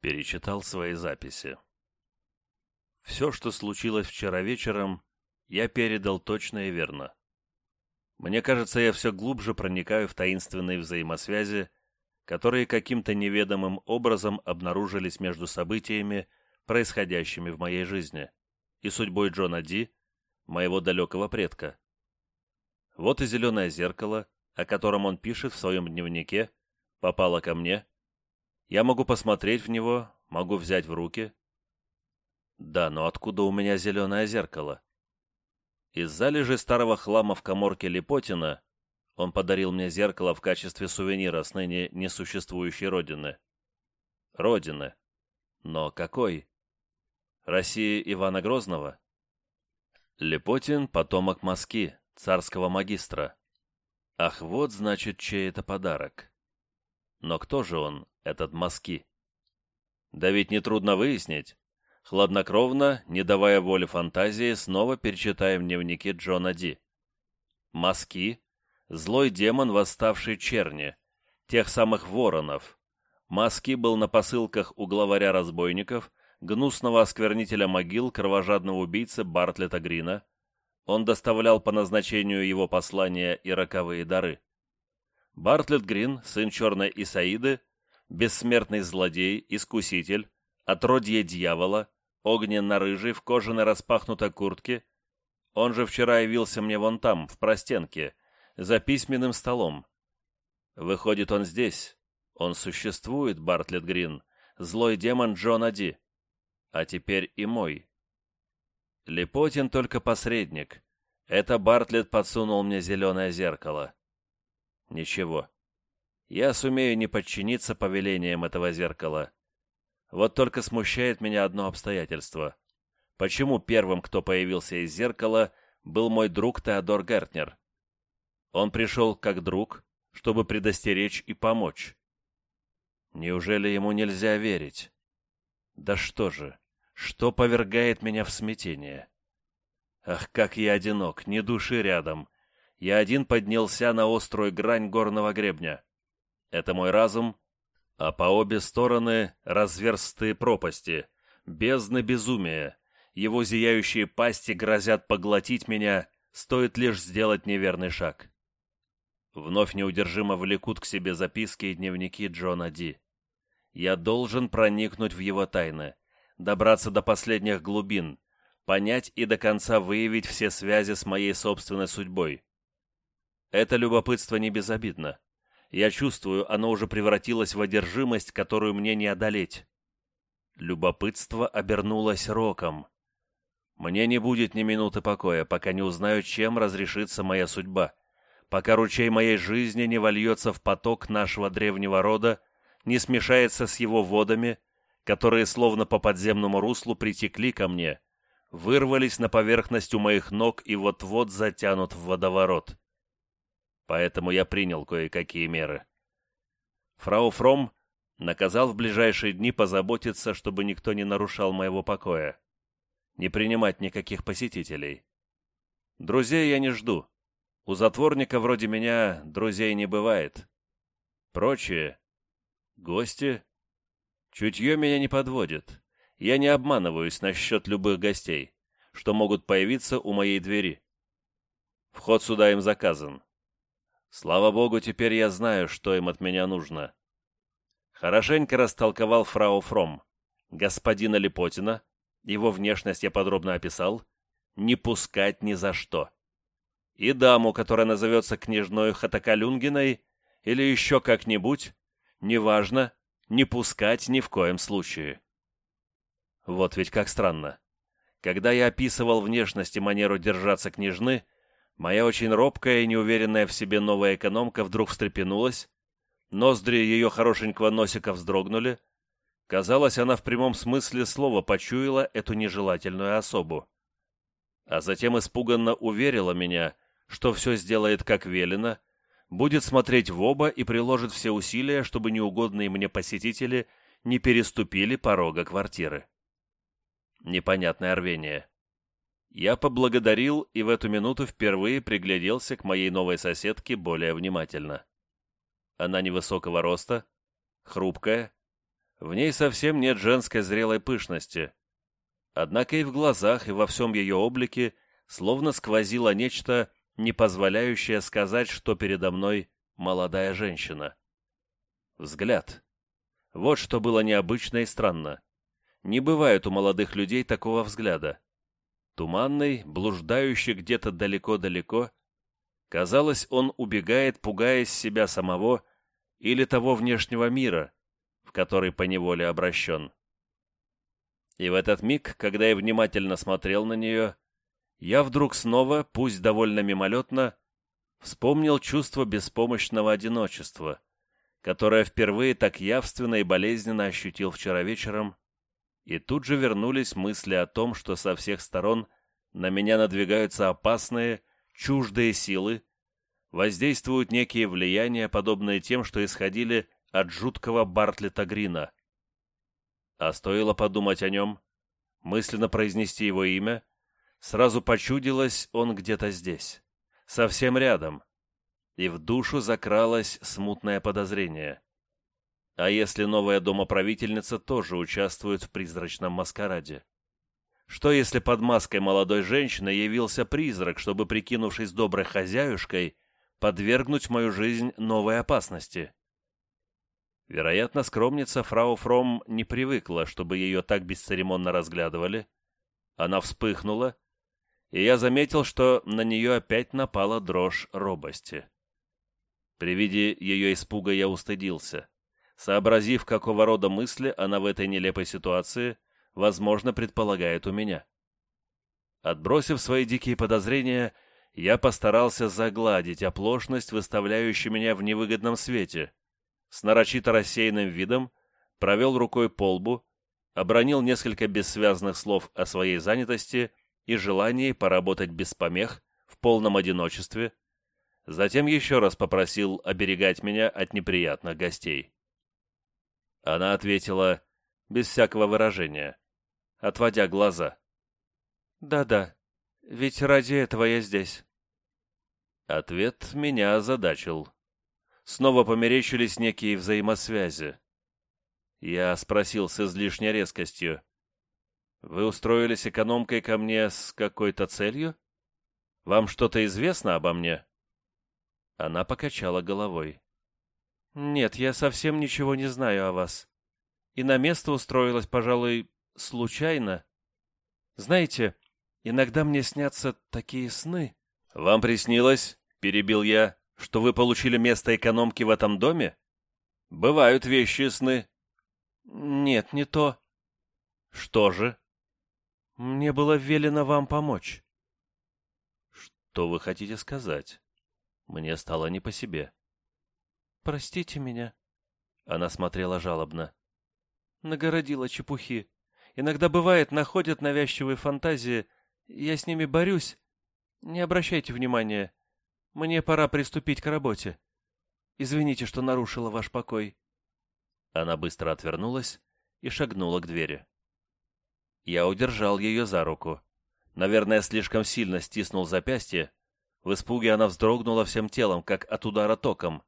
Перечитал свои записи. Все, что случилось вчера вечером, я передал точно и верно. Мне кажется, я все глубже проникаю в таинственные взаимосвязи, которые каким-то неведомым образом обнаружились между событиями, происходящими в моей жизни, и судьбой Джона Ди, моего далекого предка. Вот и зеленое зеркало, о котором он пишет в своем дневнике, попало ко мне. Я могу посмотреть в него, могу взять в руки. Да, но откуда у меня зеленое зеркало? Из залежи старого хлама в коморке Липотина он подарил мне зеркало в качестве сувенира с ныне несуществующей родины. Родины. Но какой? России Ивана Грозного? Липотин — потомок Моски, царского магистра. Ах, вот, значит, чей это подарок. Но кто же он, этот Моски? Да ведь нетрудно выяснить. Хладнокровно, не давая воли фантазии, снова перечитаем дневники Джона Ди. Маски — злой демон, восставший черни, тех самых воронов. Маски был на посылках у главаря разбойников, гнусного осквернителя могил, кровожадного убийцы Бартлета Грина. Он доставлял по назначению его послания и роковые дары. Бартлет Грин, сын черной Исаиды, бессмертный злодей, искуситель, отродье дьявола, огненно-рыжий в кожаной распахнутой куртке. Он же вчера явился мне вон там, в простенке, за письменным столом. Выходит, он здесь. Он существует, Бартлет Грин, злой демон Джона Ди. А теперь и мой. Лепотин только посредник. Это Бартлет подсунул мне зеленое зеркало. Ничего. Я сумею не подчиниться повелениям этого зеркала. Вот только смущает меня одно обстоятельство. Почему первым, кто появился из зеркала, был мой друг Теодор Гертнер? Он пришел как друг, чтобы предостеречь и помочь. Неужели ему нельзя верить? Да что же, что повергает меня в смятение? Ах, как я одинок, ни души рядом. Я один поднялся на острую грань горного гребня. Это мой разум а по обе стороны разверстые пропасти, бездны безумия. Его зияющие пасти грозят поглотить меня, стоит лишь сделать неверный шаг. Вновь неудержимо влекут к себе записки и дневники Джона Ди. Я должен проникнуть в его тайны, добраться до последних глубин, понять и до конца выявить все связи с моей собственной судьбой. Это любопытство не безобидно. Я чувствую, оно уже превратилось в одержимость, которую мне не одолеть. Любопытство обернулось роком. Мне не будет ни минуты покоя, пока не узнаю, чем разрешится моя судьба, пока ручей моей жизни не вольется в поток нашего древнего рода, не смешается с его водами, которые словно по подземному руслу притекли ко мне, вырвались на поверхность у моих ног и вот-вот затянут в водоворот поэтому я принял кое-какие меры. Фрау Фром наказал в ближайшие дни позаботиться, чтобы никто не нарушал моего покоя, не принимать никаких посетителей. Друзей я не жду. У затворника вроде меня друзей не бывает. Прочие гости чутье меня не подводит. Я не обманываюсь насчет любых гостей, что могут появиться у моей двери. Вход сюда им заказан. Слава богу, теперь я знаю, что им от меня нужно. Хорошенько растолковал фрау Фром. Господина Липотина, его внешность я подробно описал, не пускать ни за что. И даму, которая назовется княжной Хатакалюнгиной или еще как-нибудь, неважно, не пускать ни в коем случае. Вот ведь как странно. Когда я описывал внешность и манеру держаться княжны, Моя очень робкая и неуверенная в себе новая экономка вдруг встрепенулась, ноздри ее хорошенького носика вздрогнули. Казалось, она в прямом смысле слова почуяла эту нежелательную особу. А затем испуганно уверила меня, что все сделает как велено, будет смотреть в оба и приложит все усилия, чтобы неугодные мне посетители не переступили порога квартиры. Непонятное рвение. Я поблагодарил и в эту минуту впервые пригляделся к моей новой соседке более внимательно. Она невысокого роста, хрупкая, В ней совсем нет женской зрелой пышности. Однако и в глазах, и во всем ее облике словно сквозило нечто, не позволяющее сказать, что передо мной молодая женщина. Взгляд. Вот что было необычно и странно. Не бывает у молодых людей такого взгляда. Туманный, блуждающий где-то далеко-далеко. Казалось, он убегает, пугаясь себя самого или того внешнего мира, в который поневоле обращен. И в этот миг, когда я внимательно смотрел на нее, я вдруг снова, пусть довольно мимолетно, вспомнил чувство беспомощного одиночества, которое впервые так явственно и болезненно ощутил вчера вечером, и тут же вернулись мысли о том, что со всех сторон на меня надвигаются опасные, чуждые силы, воздействуют некие влияния, подобные тем, что исходили от жуткого Бартлета Грина. А стоило подумать о нем, мысленно произнести его имя, сразу почудилось он где-то здесь, совсем рядом, и в душу закралось смутное подозрение. А если новая домоправительница тоже участвует в призрачном маскараде? Что если под маской молодой женщины явился призрак, чтобы, прикинувшись доброй хозяюшкой, подвергнуть мою жизнь новой опасности? Вероятно, скромница фрау Фром не привыкла, чтобы ее так бесцеремонно разглядывали. Она вспыхнула, и я заметил, что на нее опять напала дрожь робости. При виде ее испуга я устыдился. Сообразив, какого рода мысли она в этой нелепой ситуации, возможно, предполагает у меня. Отбросив свои дикие подозрения, я постарался загладить оплошность, выставляющую меня в невыгодном свете — с нарочито рассеянным видом провел рукой по лбу, обронил несколько бессвязных слов о своей занятости и желании поработать без помех, в полном одиночестве, затем еще раз попросил оберегать меня от неприятных гостей. Она ответила без всякого выражения, отводя глаза. «Да-да, ведь ради этого я здесь». Ответ меня озадачил снова померещились некие взаимосвязи. Я спросил с излишней резкостью. «Вы устроились экономкой ко мне с какой-то целью? Вам что-то известно обо мне?» Она покачала головой. «Нет, я совсем ничего не знаю о вас. И на место устроилась, пожалуй, случайно. Знаете, иногда мне снятся такие сны». «Вам приснилось?» — перебил я что вы получили место экономки в этом доме? Бывают вещи сны. Нет, не то. Что же? Мне было велено вам помочь. Что вы хотите сказать? Мне стало не по себе. Простите меня. Она смотрела жалобно. Нагородила чепухи. Иногда бывает, находят навязчивые фантазии. Я с ними борюсь. Не обращайте внимания. Мне пора приступить к работе. Извините, что нарушила ваш покой». Она быстро отвернулась и шагнула к двери. Я удержал ее за руку. Наверное, слишком сильно стиснул запястье. В испуге она вздрогнула всем телом, как от удара током,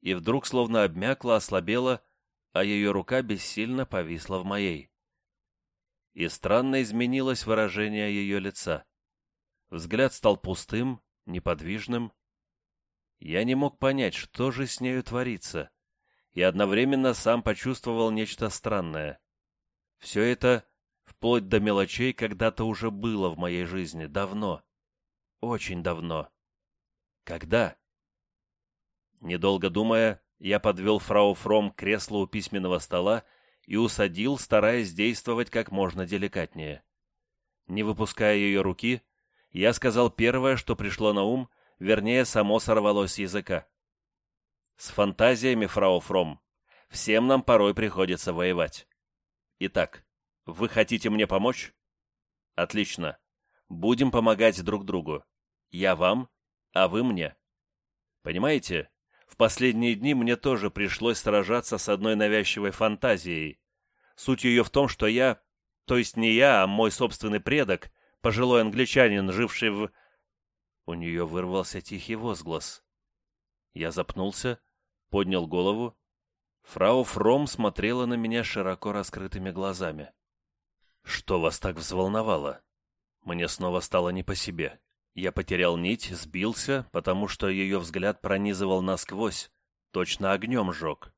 и вдруг словно обмякла, ослабела, а ее рука бессильно повисла в моей. И странно изменилось выражение ее лица. Взгляд стал пустым, неподвижным, я не мог понять, что же с нею творится, и одновременно сам почувствовал нечто странное. Все это, вплоть до мелочей, когда-то уже было в моей жизни, давно. Очень давно. Когда? Недолго думая, я подвел фрау Фром к креслу у письменного стола и усадил, стараясь действовать как можно деликатнее. Не выпуская ее руки, я сказал первое, что пришло на ум, вернее, само сорвалось с языка. С фантазиями, фрау Фром, всем нам порой приходится воевать. Итак, вы хотите мне помочь? Отлично. Будем помогать друг другу. Я вам, а вы мне. Понимаете, в последние дни мне тоже пришлось сражаться с одной навязчивой фантазией. Суть ее в том, что я, то есть не я, а мой собственный предок, пожилой англичанин, живший в у нее вырвался тихий возглас. Я запнулся, поднял голову Фрау Фром смотрела на меня широко раскрытыми глазами. «Что вас так взволновало?» Мне снова стало не по себе. Я потерял нить, сбился, потому что ее взгляд пронизывал насквозь, точно огнем жег.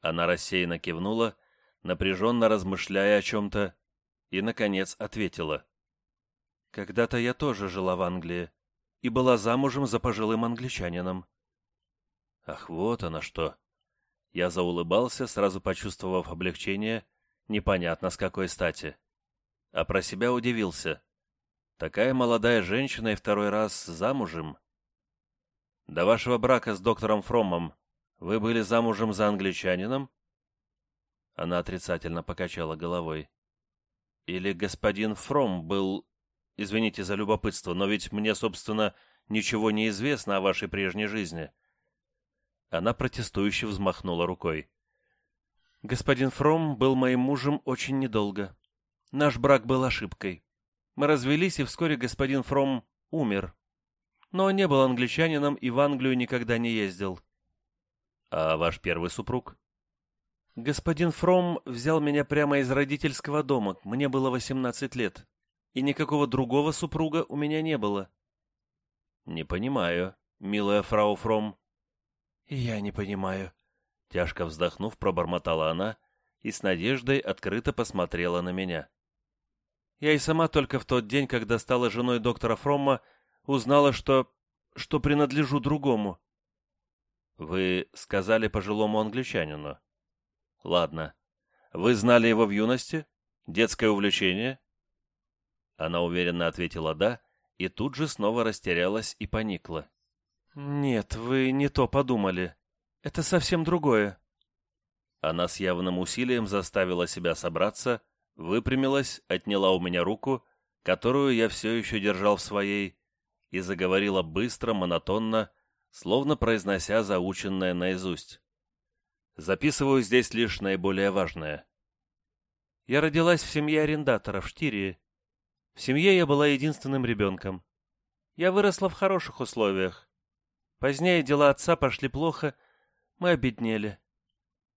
Она рассеянно кивнула, напряженно размышляя о чем-то, и, наконец, ответила. «Когда-то я тоже жила в Англии и была замужем за пожилым англичанином». «Ах, вот она что!» Я заулыбался, сразу почувствовав облегчение, непонятно с какой стати. А про себя удивился. Такая молодая женщина и второй раз замужем. До вашего брака с доктором Фромом вы были замужем за англичанином? Она отрицательно покачала головой. Или господин Фром был... Извините за любопытство, но ведь мне, собственно, ничего не известно о вашей прежней жизни. Она протестующе взмахнула рукой. Господин Фром был моим мужем очень недолго. Наш брак был ошибкой. Мы развелись, и вскоре господин Фром умер. Но он не был англичанином и в Англию никогда не ездил. А ваш первый супруг? Господин Фром взял меня прямо из родительского дома, мне было 18 лет, и никакого другого супруга у меня не было. Не понимаю, милая фрау Фром. Я не понимаю. Тяжко вздохнув, пробормотала она и с надеждой открыто посмотрела на меня. Я и сама только в тот день, когда стала женой доктора Фромма, узнала, что... что принадлежу другому. Вы сказали пожилому англичанину. Ладно. Вы знали его в юности? Детское увлечение? Она уверенно ответила «да», и тут же снова растерялась и поникла. «Нет, вы не то подумали. Это совсем другое». Она с явным усилием заставила себя собраться выпрямилась, отняла у меня руку, которую я все еще держал в своей, и заговорила быстро, монотонно, словно произнося заученное наизусть. Записываю здесь лишь наиболее важное. Я родилась в семье арендатора в Штирии. В семье я была единственным ребенком. Я выросла в хороших условиях. Позднее дела отца пошли плохо, мы обеднели.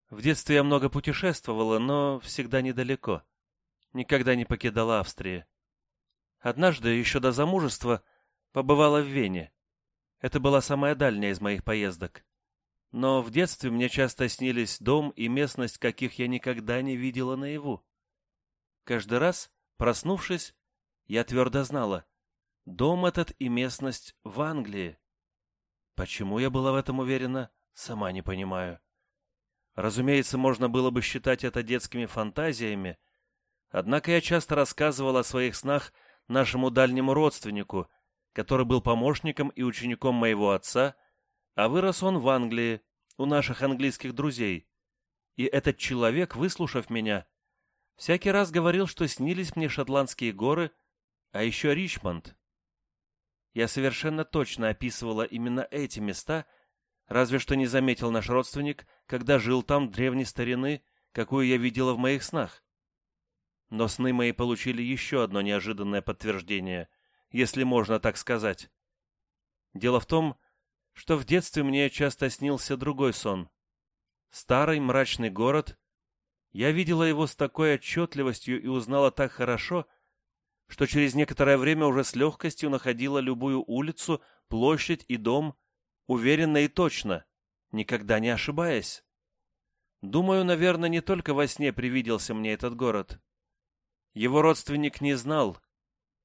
В детстве я много путешествовала, но всегда недалеко никогда не покидала Австрии. Однажды, еще до замужества, побывала в Вене. Это была самая дальняя из моих поездок. Но в детстве мне часто снились дом и местность, каких я никогда не видела наяву. Каждый раз, проснувшись, я твердо знала, дом этот и местность в Англии. Почему я была в этом уверена, сама не понимаю. Разумеется, можно было бы считать это детскими фантазиями, Однако я часто рассказывал о своих снах нашему дальнему родственнику, который был помощником и учеником моего отца, а вырос он в Англии, у наших английских друзей. И этот человек, выслушав меня, всякий раз говорил, что снились мне шотландские горы, а еще Ричмонд. Я совершенно точно описывала именно эти места, разве что не заметил наш родственник, когда жил там древней старины, какую я видела в моих снах. Но сны мои получили еще одно неожиданное подтверждение, если можно так сказать. Дело в том, что в детстве мне часто снился другой сон. Старый мрачный город. Я видела его с такой отчетливостью и узнала так хорошо, что через некоторое время уже с легкостью находила любую улицу, площадь и дом, уверенно и точно, никогда не ошибаясь. Думаю, наверное, не только во сне привиделся мне этот город. Его родственник не знал,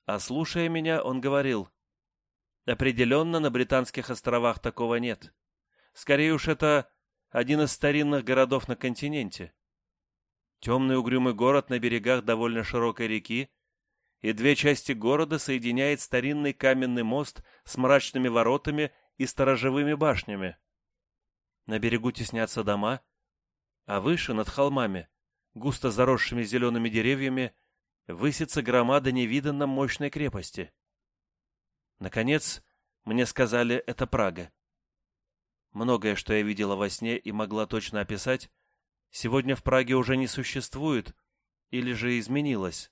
а слушая меня, он говорил, «Определенно на Британских островах такого нет. Скорее уж это один из старинных городов на континенте. Темный угрюмый город на берегах довольно широкой реки, и две части города соединяет старинный каменный мост с мрачными воротами и сторожевыми башнями. На берегу теснятся дома, а выше, над холмами, густо заросшими зелеными деревьями, высится громада невиданно мощной крепости. Наконец, мне сказали, это Прага. Многое, что я видела во сне и могла точно описать, сегодня в Праге уже не существует или же изменилось.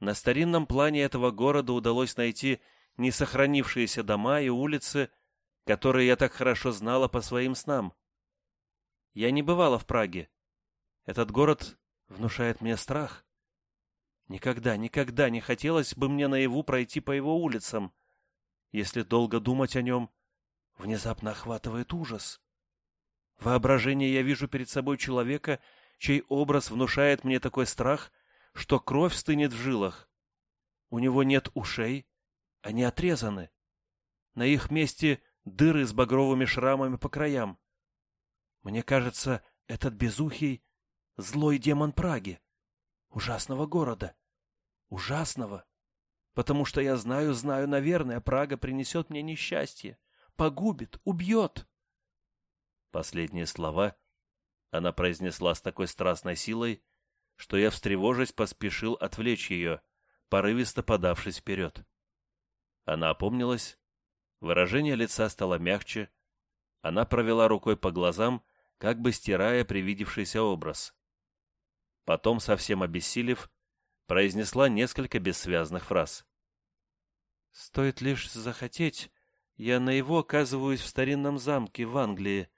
На старинном плане этого города удалось найти несохранившиеся дома и улицы, которые я так хорошо знала по своим снам. Я не бывала в Праге. Этот город внушает мне страх. Никогда, никогда не хотелось бы мне наяву пройти по его улицам. Если долго думать о нем, внезапно охватывает ужас. Воображение я вижу перед собой человека, чей образ внушает мне такой страх, что кровь стынет в жилах. У него нет ушей, они отрезаны. На их месте дыры с багровыми шрамами по краям. Мне кажется, этот безухий — злой демон Праги, ужасного города. Ужасного. Потому что я знаю, знаю, наверное, Прага принесет мне несчастье, погубит, убьет. Последние слова она произнесла с такой страстной силой, что я, встревожась, поспешил отвлечь ее, порывисто подавшись вперед. Она опомнилась, выражение лица стало мягче, она провела рукой по глазам, как бы стирая привидевшийся образ. Потом, совсем обессилев, произнесла несколько бессвязных фраз. «Стоит лишь захотеть, я на его оказываюсь в старинном замке в Англии.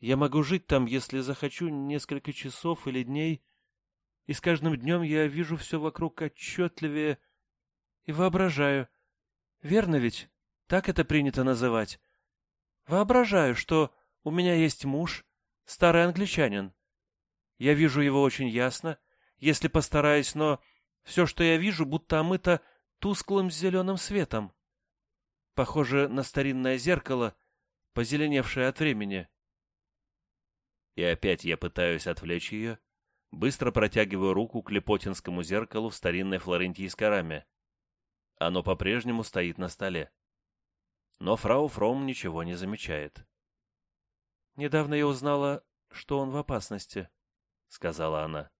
Я могу жить там, если захочу, несколько часов или дней, и с каждым днем я вижу все вокруг отчетливее и воображаю. Верно ведь? Так это принято называть. Воображаю, что у меня есть муж, старый англичанин. Я вижу его очень ясно, если постараюсь, но все, что я вижу, будто омыто тусклым зеленым светом. Похоже на старинное зеркало, позеленевшее от времени. И опять я пытаюсь отвлечь ее, быстро протягиваю руку к лепотинскому зеркалу в старинной флорентийской раме. Оно по-прежнему стоит на столе. Но фрау Фром ничего не замечает. «Недавно я узнала, что он в опасности», — сказала она.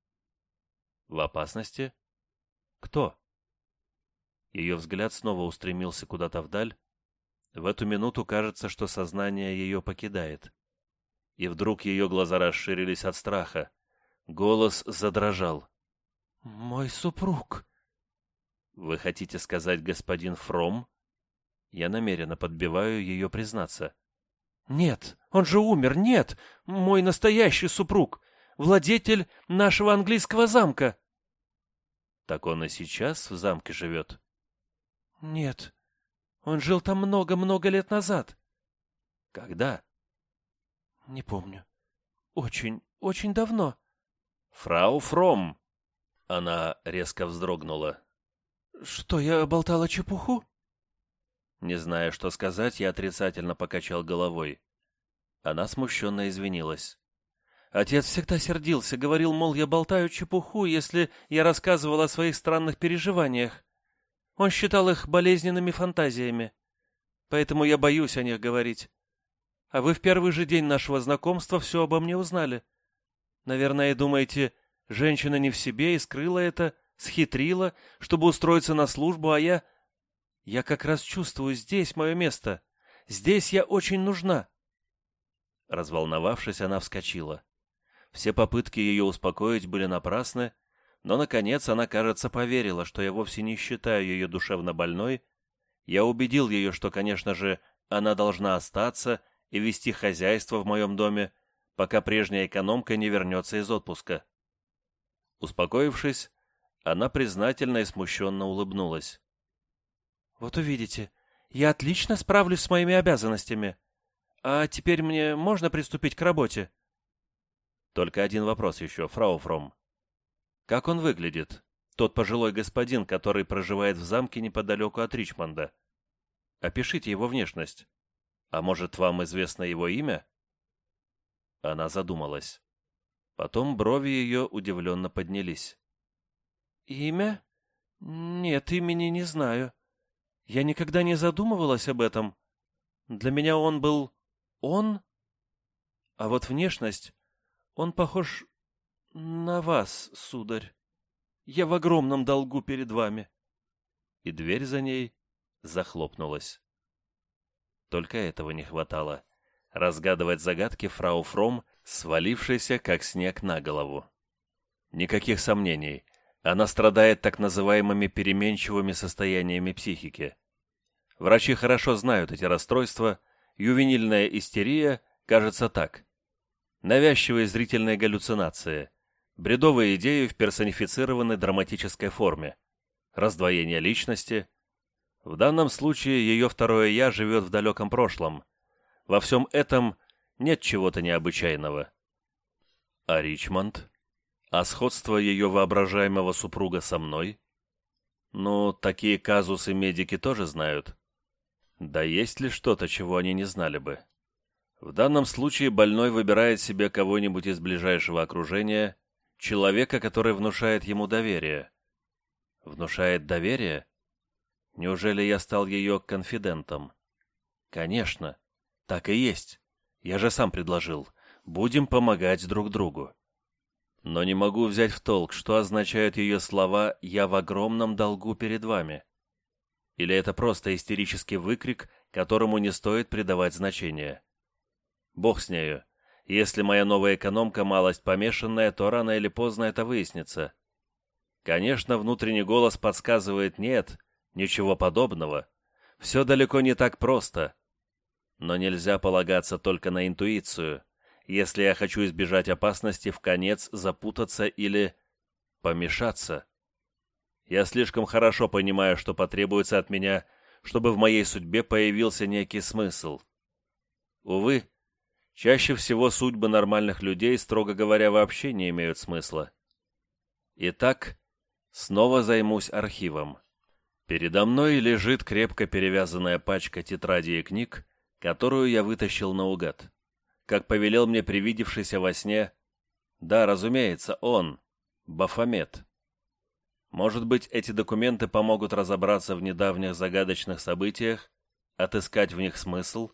«В опасности? Кто?» Ее взгляд снова устремился куда-то вдаль. В эту минуту кажется, что сознание ее покидает. И вдруг ее глаза расширились от страха. Голос задрожал. «Мой супруг!» «Вы хотите сказать, господин Фром?» Я намеренно подбиваю ее признаться. «Нет, он же умер, нет! Мой настоящий супруг! Владетель нашего английского замка!» «Так он и сейчас в замке живет?» «Нет, он жил там много-много лет назад». «Когда?» «Не помню. Очень, очень давно». «Фрау Фром!» Она резко вздрогнула. «Что, я болтала чепуху?» Не зная, что сказать, я отрицательно покачал головой. Она смущенно извинилась. Отец всегда сердился, говорил, мол, я болтаю чепуху, если я рассказывал о своих странных переживаниях. Он считал их болезненными фантазиями. Поэтому я боюсь о них говорить. А вы в первый же день нашего знакомства все обо мне узнали. Наверное, думаете, женщина не в себе и скрыла это, схитрила, чтобы устроиться на службу, а я... Я как раз чувствую, здесь мое место. Здесь я очень нужна. Разволновавшись, она вскочила. Все попытки ее успокоить были напрасны, но, наконец, она, кажется, поверила, что я вовсе не считаю ее душевно больной. Я убедил ее, что, конечно же, она должна остаться и вести хозяйство в моем доме, пока прежняя экономка не вернется из отпуска. Успокоившись, она признательно и смущенно улыбнулась. «Вот увидите, я отлично справлюсь с моими обязанностями. А теперь мне можно приступить к работе?» «Только один вопрос еще, фрау Фром. Как он выглядит, тот пожилой господин, который проживает в замке неподалеку от Ричмонда? Опишите его внешность. А может, вам известно его имя?» Она задумалась. Потом брови ее удивленно поднялись. «Имя? Нет, имени не знаю. Я никогда не задумывалась об этом. Для меня он был он, а вот внешность, он похож на вас, сударь. Я в огромном долгу перед вами. И дверь за ней захлопнулась. Только этого не хватало. Разгадывать загадки фрау Фром, свалившейся, как снег на голову. Никаких сомнений. Она страдает так называемыми переменчивыми состояниями психики. Врачи хорошо знают эти расстройства, ювенильная истерия, кажется так. Навязчивые зрительные галлюцинации, бредовые идеи в персонифицированной драматической форме, раздвоение личности. В данном случае ее второе «я» живет в далеком прошлом. Во всем этом нет чего-то необычайного. А Ричмонд? А сходство ее воображаемого супруга со мной? Ну, такие казусы медики тоже знают. Да есть ли что-то, чего они не знали бы? В данном случае больной выбирает себе кого-нибудь из ближайшего окружения, человека, который внушает ему доверие. Внушает доверие? Неужели я стал ее конфидентом? Конечно, так и есть. Я же сам предложил. Будем помогать друг другу. Но не могу взять в толк, что означают ее слова «я в огромном долгу перед вами». Или это просто истерический выкрик, которому не стоит придавать значения? Бог с нею. Если моя новая экономка малость помешанная, то рано или поздно это выяснится. Конечно, внутренний голос подсказывает «нет», ничего подобного. Все далеко не так просто. Но нельзя полагаться только на интуицию, если я хочу избежать опасности в конец запутаться или помешаться. Я слишком хорошо понимаю, что потребуется от меня, чтобы в моей судьбе появился некий смысл. Увы, чаще всего судьбы нормальных людей, строго говоря, вообще не имеют смысла. Итак, снова займусь архивом. Передо мной лежит крепко перевязанная пачка тетрадей и книг, которую я вытащил наугад. Как повелел мне привидевшийся во сне... Да, разумеется, он, Бафомет. Может быть, эти документы помогут разобраться в недавних загадочных событиях, отыскать в них смысл?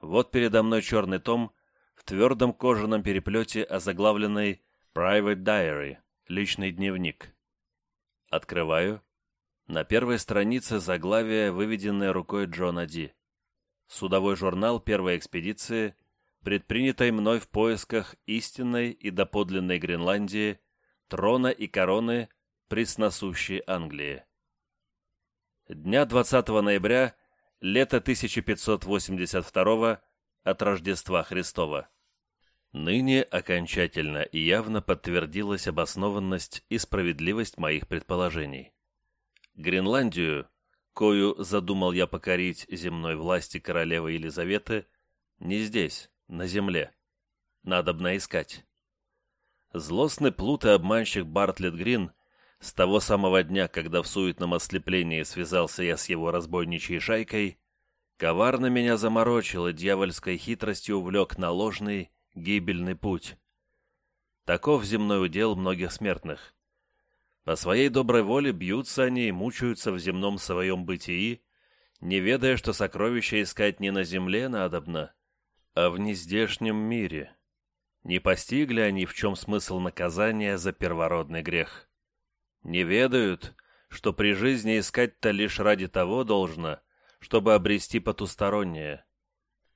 Вот передо мной черный том в твердом кожаном переплете, озаглавленный «Private Diary» — «Личный дневник». Открываю. На первой странице заглавие, выведенное рукой Джона Ди. Судовой журнал первой экспедиции, предпринятой мной в поисках истинной и доподлинной Гренландии — трона и короны пресносущей Англии. Дня 20 ноября, лето 1582 от Рождества Христова. Ныне окончательно и явно подтвердилась обоснованность и справедливость моих предположений. Гренландию, кою задумал я покорить земной власти королевы Елизаветы, не здесь, на земле. Надобно искать. Злостный плут и обманщик Бартлетт Грин с того самого дня, когда в суетном ослеплении связался я с его разбойничьей шайкой, коварно меня заморочил и дьявольской хитростью увлек на ложный, гибельный путь. Таков земной удел многих смертных. По своей доброй воле бьются они и мучаются в земном своем бытии, не ведая, что сокровища искать не на земле надобно, а в нездешнем мире. Не постигли они, в чем смысл наказания за первородный грех. Не ведают, что при жизни искать-то лишь ради того должно, чтобы обрести потустороннее.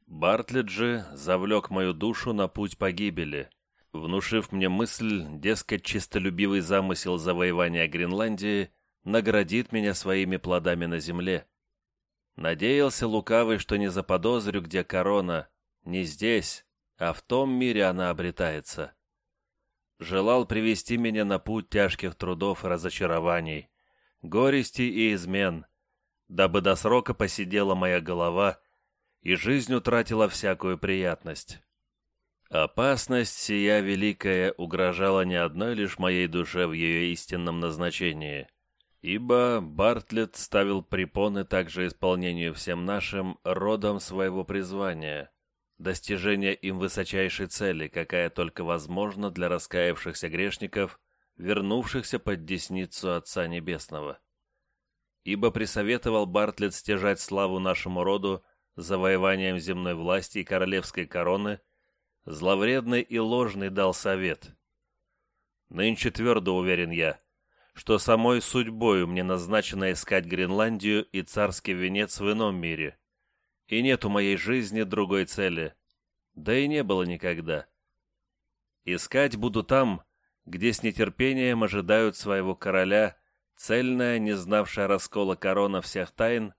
Бартлетт же завлек мою душу на путь погибели, внушив мне мысль, дескать, чистолюбивый замысел завоевания Гренландии наградит меня своими плодами на земле. Надеялся лукавый, что не заподозрю, где корона, не здесь, а в том мире она обретается. Желал привести меня на путь тяжких трудов и разочарований, горести и измен, дабы до срока посидела моя голова и жизнь утратила всякую приятность. Опасность сия великая угрожала не одной лишь моей душе в ее истинном назначении, ибо Бартлетт ставил препоны также исполнению всем нашим родом своего призвания — достижение им высочайшей цели, какая только возможна для раскаявшихся грешников, вернувшихся под десницу Отца Небесного. Ибо присоветовал Бартлетт стяжать славу нашему роду завоеванием земной власти и королевской короны, зловредный и ложный дал совет. Нынче твердо уверен я, что самой судьбою мне назначено искать Гренландию и царский венец в ином мире — и нет у моей жизни другой цели. Да и не было никогда. Искать буду там, где с нетерпением ожидают своего короля цельная, не знавшая раскола корона всех тайн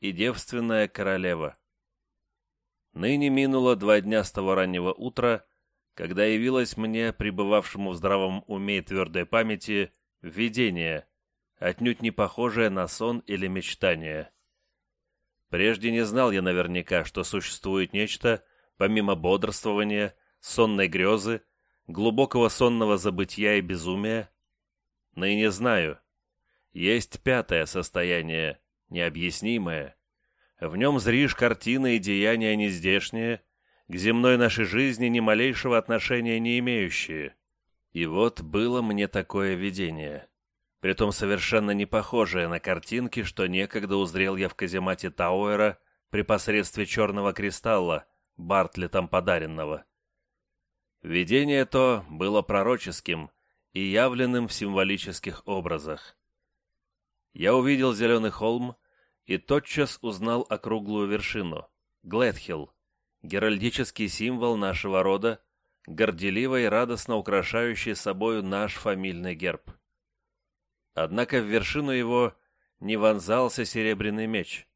и девственная королева. Ныне минуло два дня с того раннего утра, когда явилось мне, пребывавшему в здравом уме и твердой памяти, видение, отнюдь не похожее на сон или мечтание. Прежде не знал я наверняка, что существует нечто, помимо бодрствования, сонной грезы, глубокого сонного забытия и безумия. Ныне знаю. Есть пятое состояние, необъяснимое. В нем зришь картины и деяния нездешние, к земной нашей жизни ни малейшего отношения не имеющие. И вот было мне такое видение притом совершенно не похожее на картинки, что некогда узрел я в каземате Тауэра при посредстве черного кристалла, Бартлетом подаренного. Видение то было пророческим и явленным в символических образах. Я увидел зеленый холм и тотчас узнал округлую вершину, Глэдхилл, геральдический символ нашего рода, горделиво и радостно украшающий собою наш фамильный герб. Однако в вершину его не вонзался серебряный меч.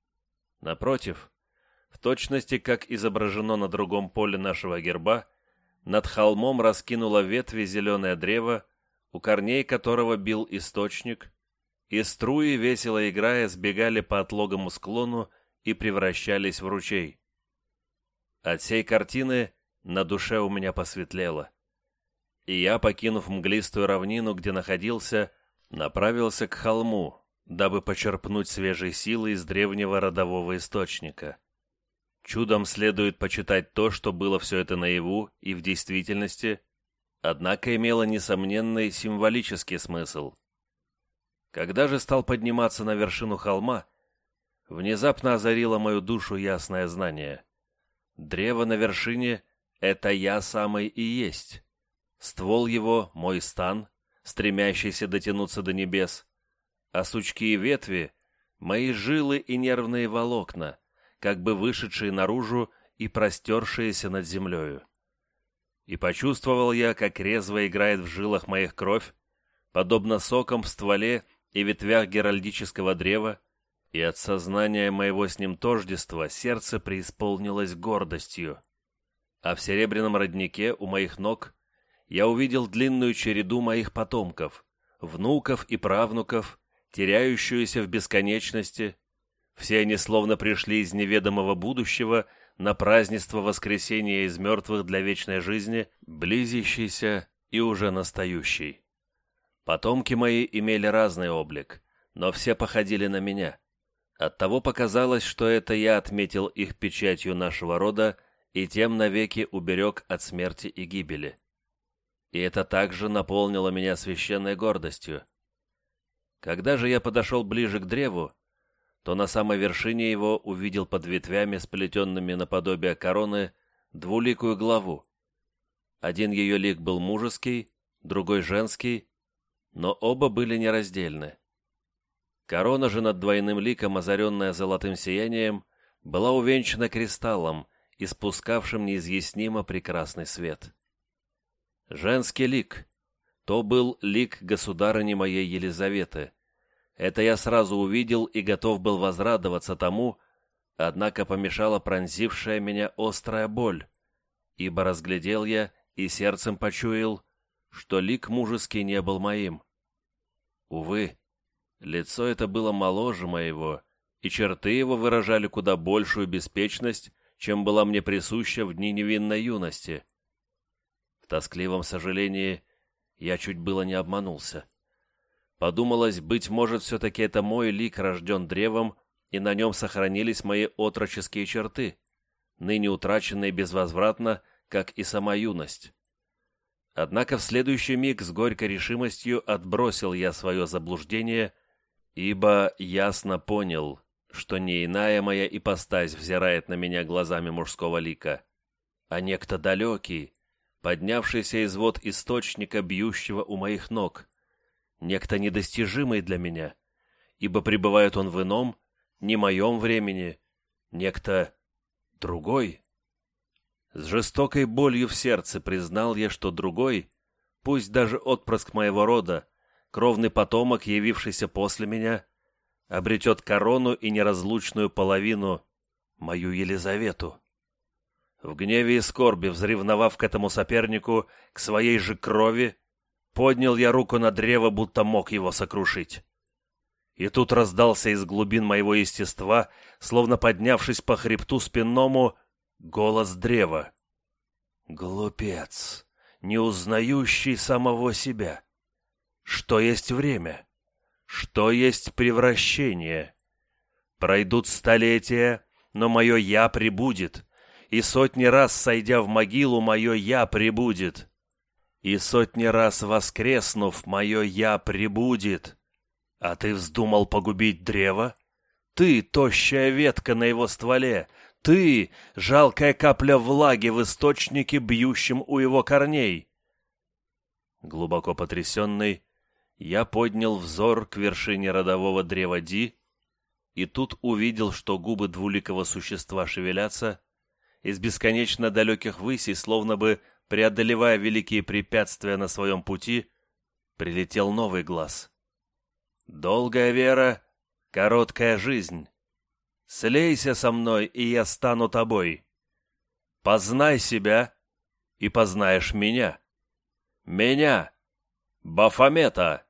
Напротив, в точности, как изображено на другом поле нашего герба, над холмом раскинуло ветви зеленое древо, у корней которого бил источник, и струи, весело играя, сбегали по отлогому склону и превращались в ручей. От сей картины на душе у меня посветлело. И я, покинув мглистую равнину, где находился, направился к холму, дабы почерпнуть свежей силы из древнего родового источника. Чудом следует почитать то, что было все это наяву и в действительности, однако имело несомненный символический смысл. Когда же стал подниматься на вершину холма, внезапно озарило мою душу ясное знание. Древо на вершине — это я самый и есть. Ствол его — мой стан, стремящийся дотянуться до небес, а сучки и ветви — мои жилы и нервные волокна, как бы вышедшие наружу и простершиеся над землею. И почувствовал я, как резво играет в жилах моих кровь, подобно сокам в стволе и ветвях геральдического древа, и от сознания моего с ним тождества сердце преисполнилось гордостью. А в серебряном роднике у моих ног я увидел длинную череду моих потомков, внуков и правнуков, теряющуюся в бесконечности. Все они словно пришли из неведомого будущего на празднество воскресения из мертвых для вечной жизни, близящейся и уже настающей. Потомки мои имели разный облик, но все походили на меня. Оттого показалось, что это я отметил их печатью нашего рода и тем навеки уберег от смерти и гибели и это также наполнило меня священной гордостью. Когда же я подошел ближе к древу, то на самой вершине его увидел под ветвями, сплетенными наподобие короны, двуликую главу. Один ее лик был мужеский, другой женский, но оба были нераздельны. Корона же над двойным ликом, озаренная золотым сиянием, была увенчана кристаллом, испускавшим неизъяснимо прекрасный свет. Женский лик. То был лик государыни моей Елизаветы. Это я сразу увидел и готов был возрадоваться тому, однако помешала пронзившая меня острая боль, ибо разглядел я и сердцем почуял, что лик мужеский не был моим. Увы, лицо это было моложе моего, и черты его выражали куда большую беспечность, чем была мне присуща в дни невинной юности тоскливом сожалении я чуть было не обманулся. Подумалось, быть может, все-таки это мой лик рожден древом, и на нем сохранились мои отроческие черты, ныне утраченные безвозвратно, как и сама юность. Однако в следующий миг с горькой решимостью отбросил я свое заблуждение, ибо ясно понял, что не иная моя ипостась взирает на меня глазами мужского лика, а некто далекий, поднявшийся из вод источника, бьющего у моих ног, некто недостижимый для меня, ибо пребывает он в ином, не моем времени, некто другой. С жестокой болью в сердце признал я, что другой, пусть даже отпрыск моего рода, кровный потомок, явившийся после меня, обретет корону и неразлучную половину, мою Елизавету. В гневе и скорби, взревновав к этому сопернику, к своей же крови, поднял я руку на древо, будто мог его сокрушить. И тут раздался из глубин моего естества, словно поднявшись по хребту спинному, голос древа. Глупец, не узнающий самого себя. Что есть время? Что есть превращение? Пройдут столетия, но мое «я» прибудет, и сотни раз, сойдя в могилу, мое «я» прибудет. И сотни раз воскреснув, мое «я» прибудет. А ты вздумал погубить древо? Ты, тощая ветка на его стволе, ты, жалкая капля влаги в источнике, бьющем у его корней. Глубоко потрясенный, я поднял взор к вершине родового древа Ди, и тут увидел, что губы двуликого существа шевелятся, из бесконечно далеких высей, словно бы преодолевая великие препятствия на своем пути, прилетел новый глаз. «Долгая вера, короткая жизнь. Слейся со мной, и я стану тобой. Познай себя, и познаешь меня. Меня, Бафомета!»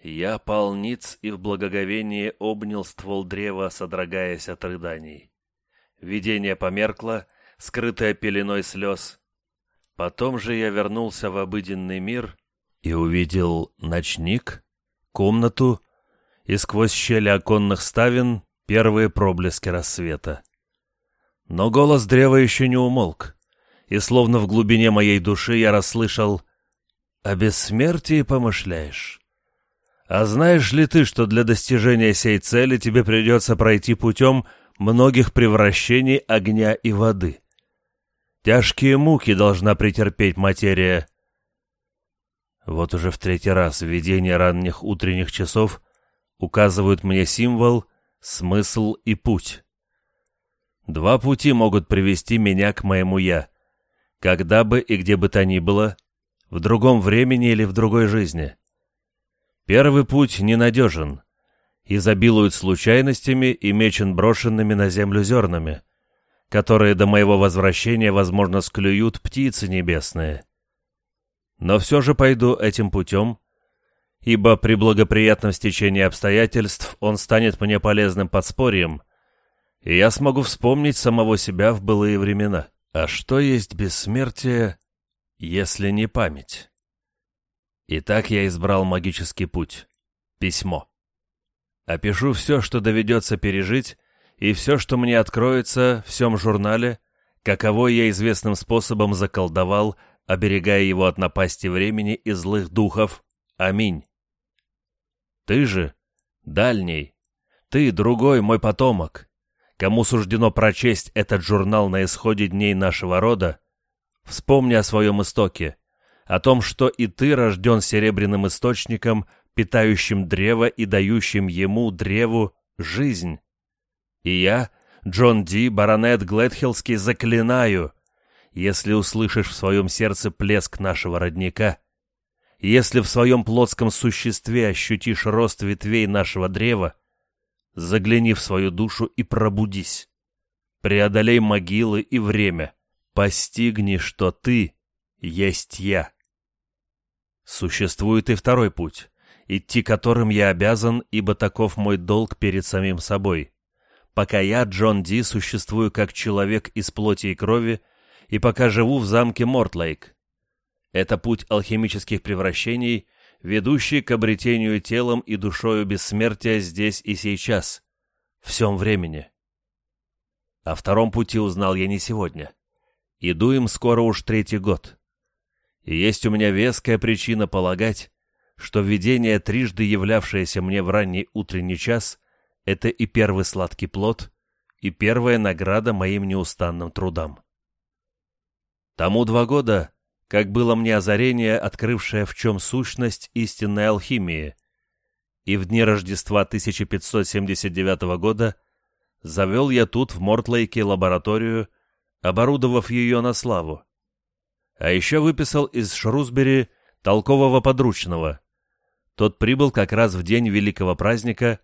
Я полниц и в благоговении обнял ствол древа, содрогаясь от рыданий. Видение померкло, скрытое пеленой слез. Потом же я вернулся в обыденный мир и увидел ночник, комнату и сквозь щели оконных ставен первые проблески рассвета. Но голос древа еще не умолк, и словно в глубине моей души я расслышал «О бессмертии помышляешь». А знаешь ли ты, что для достижения сей цели тебе придется пройти путем многих превращений огня и воды? Тяжкие муки должна претерпеть материя. Вот уже в третий раз видение ранних утренних часов указывают мне символ, смысл и путь. Два пути могут привести меня к моему «я», когда бы и где бы то ни было, в другом времени или в другой жизни. Первый путь ненадежен, изобилует случайностями и мечен брошенными на землю зернами, которые до моего возвращения, возможно, склюют птицы небесные. Но все же пойду этим путем, ибо при благоприятном стечении обстоятельств он станет мне полезным подспорьем, и я смогу вспомнить самого себя в былые времена. А что есть бессмертие, если не память? Итак, я избрал магический путь. Письмо. Опишу все, что доведется пережить, и все, что мне откроется в всем журнале, каково я известным способом заколдовал, оберегая его от напасти времени и злых духов. Аминь. Ты же, дальний, ты, другой мой потомок, кому суждено прочесть этот журнал на исходе дней нашего рода, вспомни о своем истоке, о том, что и ты рожден серебряным источником, питающим древо и дающим ему, древу, жизнь. И я, Джон Ди, баронет Гледхиллский, заклинаю, если услышишь в своем сердце плеск нашего родника, если в своем плотском существе ощутишь рост ветвей нашего древа, загляни в свою душу и пробудись. Преодолей могилы и время. Постигни, что ты есть я. Существует и второй путь, идти которым я обязан, ибо таков мой долг перед самим собой. Пока я, Джон Ди, существую как человек из плоти и крови, и пока живу в замке Мортлейк. Это путь алхимических превращений, ведущий к обретению телом и душою бессмертия здесь и сейчас, в всем времени. О втором пути узнал я не сегодня. Иду им скоро уж третий год. И есть у меня веская причина полагать, что видение, трижды являвшееся мне в ранний утренний час, это и первый сладкий плод, и первая награда моим неустанным трудам. Тому два года, как было мне озарение, открывшее в чем сущность истинной алхимии, и в дни Рождества 1579 года завел я тут в Мортлейке лабораторию, оборудовав ее на славу. А еще выписал из Шрусбери толкового подручного. Тот прибыл как раз в день великого праздника,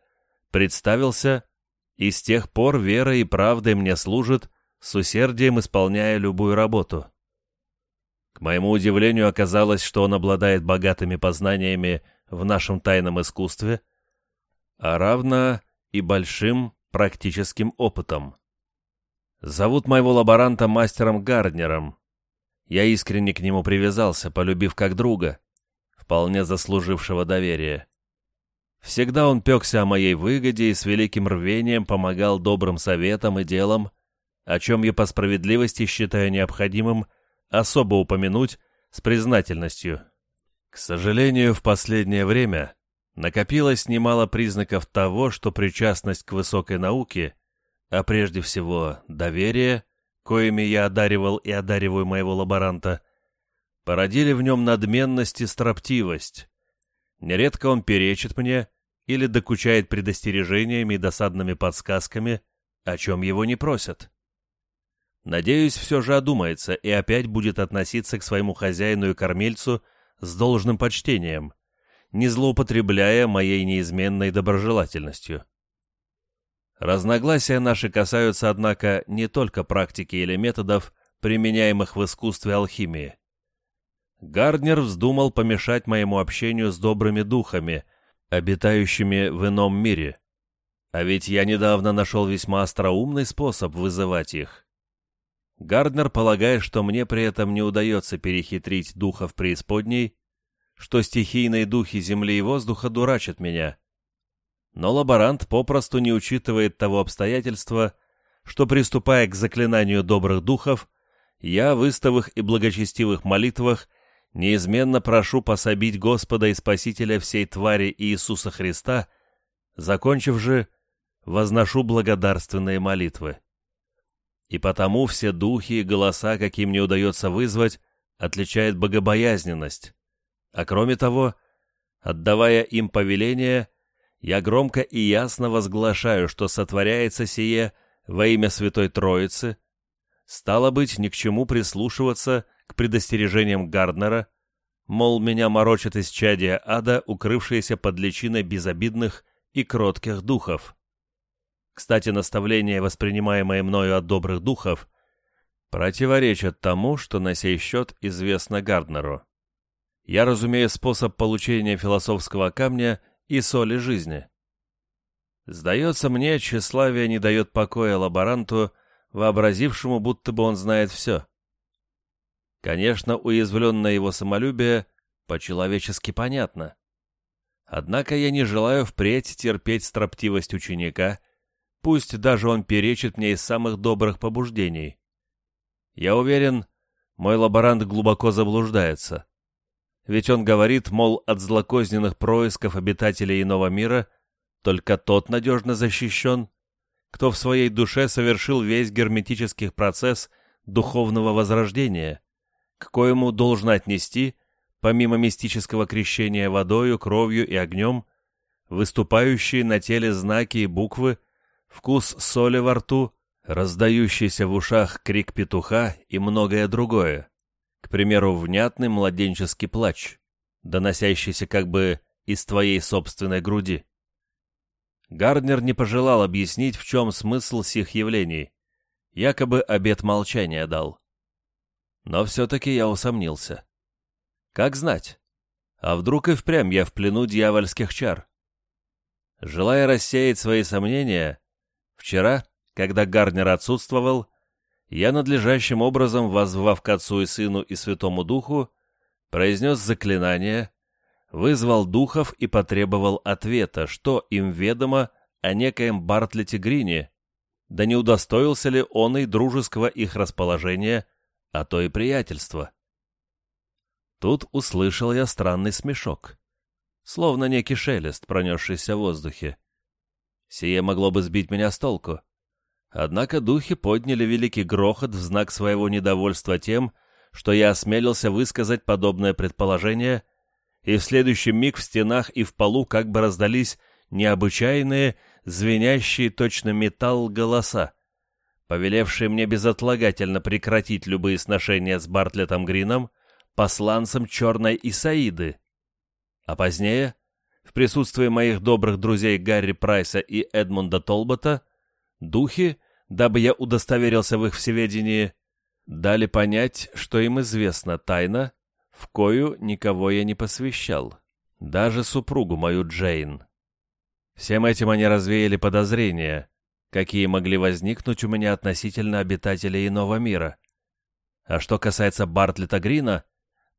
представился, и с тех пор верой и правдой мне служит, с усердием исполняя любую работу. К моему удивлению оказалось, что он обладает богатыми познаниями в нашем тайном искусстве, а равно и большим практическим опытом. Зовут моего лаборанта мастером Гарднером. Я искренне к нему привязался, полюбив как друга, вполне заслужившего доверия. Всегда он пекся о моей выгоде и с великим рвением помогал добрым советам и делам, о чем я по справедливости считаю необходимым особо упомянуть с признательностью. К сожалению, в последнее время накопилось немало признаков того, что причастность к высокой науке, а прежде всего доверие, коими я одаривал и одариваю моего лаборанта, породили в нем надменность и строптивость. Нередко он перечит мне или докучает предостережениями и досадными подсказками, о чем его не просят. Надеюсь, все же одумается и опять будет относиться к своему хозяину и кормильцу с должным почтением, не злоупотребляя моей неизменной доброжелательностью. Разногласия наши касаются, однако, не только практики или методов, применяемых в искусстве алхимии. Гарднер вздумал помешать моему общению с добрыми духами, обитающими в ином мире. А ведь я недавно нашел весьма остроумный способ вызывать их. Гарднер полагает, что мне при этом не удается перехитрить духов преисподней, что стихийные духи земли и воздуха дурачат меня. Но лаборант попросту не учитывает того обстоятельства, что, приступая к заклинанию добрых духов, я в истовых и благочестивых молитвах неизменно прошу пособить Господа и Спасителя всей твари Иисуса Христа, закончив же, возношу благодарственные молитвы и потому все духи и голоса, каким мне удается вызвать, отличает богобоязненность. А кроме того, отдавая им повеление, я громко и ясно возглашаю, что сотворяется сие во имя Святой Троицы, стало быть, ни к чему прислушиваться к предостережениям Гарднера, мол, меня морочат из чадия ада, укрывшиеся под личиной безобидных и кротких духов. Кстати, наставления, воспринимаемые мною от добрых духов, противоречат тому, что на сей счет известно Гарднеру. Я разумею способ получения философского камня и соли жизни. Сдается мне, тщеславие не дает покоя лаборанту, вообразившему, будто бы он знает все. Конечно, уязвленное его самолюбие по-человечески понятно. Однако я не желаю впредь терпеть строптивость ученика — Пусть даже он перечит мне из самых добрых побуждений. Я уверен, мой лаборант глубоко заблуждается. Ведь он говорит, мол, от злокозненных происков обитателей иного мира только тот надежно защищен, кто в своей душе совершил весь герметический процесс духовного возрождения, к коему должен отнести, помимо мистического крещения водою, кровью и огнем, выступающие на теле знаки и буквы, вкус соли во рту, раздающийся в ушах крик петуха и многое другое. К примеру, внятный младенческий плач, доносящийся как бы из твоей собственной груди. Гарднер не пожелал объяснить, в чем смысл сих явлений. Якобы обет молчания дал. Но все-таки я усомнился. Как знать? А вдруг и впрямь я в плену дьявольских чар? Желая рассеять свои сомнения, Вчера, когда Гарнер отсутствовал, я надлежащим образом, воззвав к Отцу и Сыну и Святому Духу, произнес заклинание, вызвал духов и потребовал ответа, что им ведомо о некоем Бартлете Грине, да не удостоился ли он и дружеского их расположения, а то и приятельства. Тут услышал я странный смешок, словно некий шелест, пронесшийся в воздухе. Сие могло бы сбить меня с толку. Однако духи подняли великий грохот в знак своего недовольства тем, что я осмелился высказать подобное предположение, и в следующий миг в стенах и в полу как бы раздались необычайные, звенящие точно металл голоса, повелевшие мне безотлагательно прекратить любые сношения с Бартлетом Грином, посланцем Черной Исаиды. А позднее в присутствии моих добрых друзей Гарри Прайса и Эдмунда Толбота, духи, дабы я удостоверился в их всеведении, дали понять, что им известна тайна, в кою никого я не посвящал, даже супругу мою Джейн. Всем этим они развеяли подозрения, какие могли возникнуть у меня относительно обитателей иного мира. А что касается Бартлета Грина,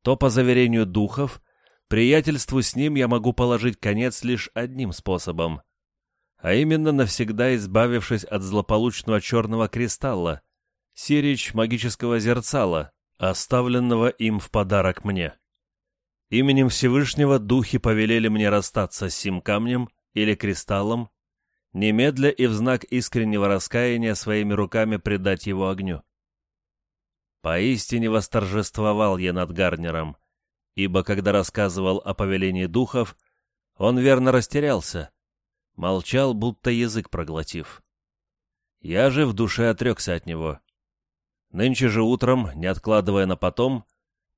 то, по заверению духов, приятельству с ним я могу положить конец лишь одним способом, а именно навсегда избавившись от злополучного черного кристалла, сирич магического зерцала, оставленного им в подарок мне. Именем Всевышнего духи повелели мне расстаться с сим камнем или кристаллом, немедля и в знак искреннего раскаяния своими руками предать его огню. Поистине восторжествовал я над Гарнером, ибо когда рассказывал о повелении духов, он верно растерялся, молчал, будто язык проглотив. Я же в душе отрекся от него. Нынче же утром, не откладывая на потом,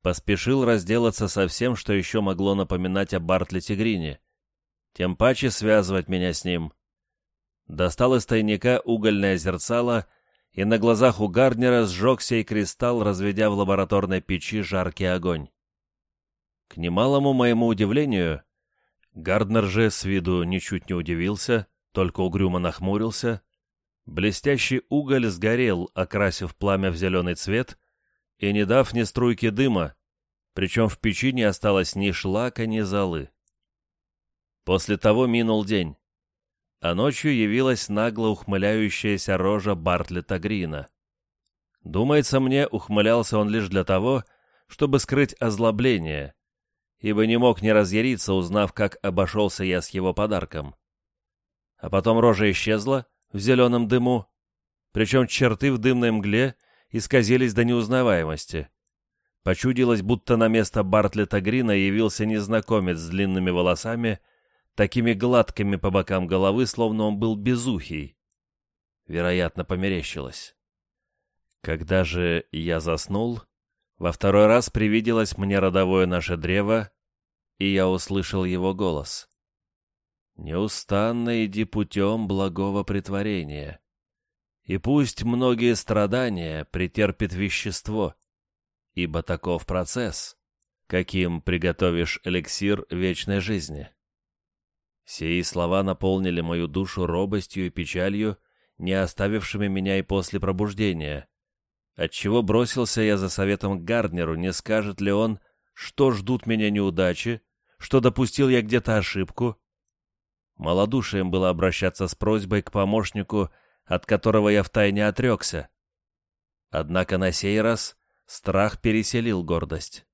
поспешил разделаться со всем, что еще могло напоминать о Бартлете Грине, тем паче связывать меня с ним. Достал из тайника угольное зерцало и на глазах у Гарднера сжег сей кристалл, разведя в лабораторной печи жаркий огонь. К немалому моему удивлению, Гарднер же с виду ничуть не удивился, только угрюмо нахмурился. Блестящий уголь сгорел, окрасив пламя в зеленый цвет, и не дав ни струйки дыма, причем в печи не осталось ни шлака, ни золы. После того минул день а ночью явилась нагло ухмыляющаяся рожа Бартлета Грина. Думается мне, ухмылялся он лишь для того, чтобы скрыть озлобление, ибо не мог не разъяриться, узнав, как обошелся я с его подарком. А потом рожа исчезла в зеленом дыму, причем черты в дымной мгле исказились до неузнаваемости. Почудилось, будто на место Бартлета Грина явился незнакомец с длинными волосами такими гладкими по бокам головы, словно он был безухий. Вероятно, померещилось. Когда же я заснул, во второй раз привиделось мне родовое наше древо, и я услышал его голос. «Неустанно иди путем благого притворения, и пусть многие страдания претерпит вещество, ибо таков процесс, каким приготовишь эликсир вечной жизни». Сии слова наполнили мою душу робостью и печалью, не оставившими меня и после пробуждения. Отчего бросился я за советом к Гарднеру, не скажет ли он, что ждут меня неудачи, что допустил я где-то ошибку. Молодушием было обращаться с просьбой к помощнику, от которого я втайне отрекся. Однако на сей раз страх переселил гордость.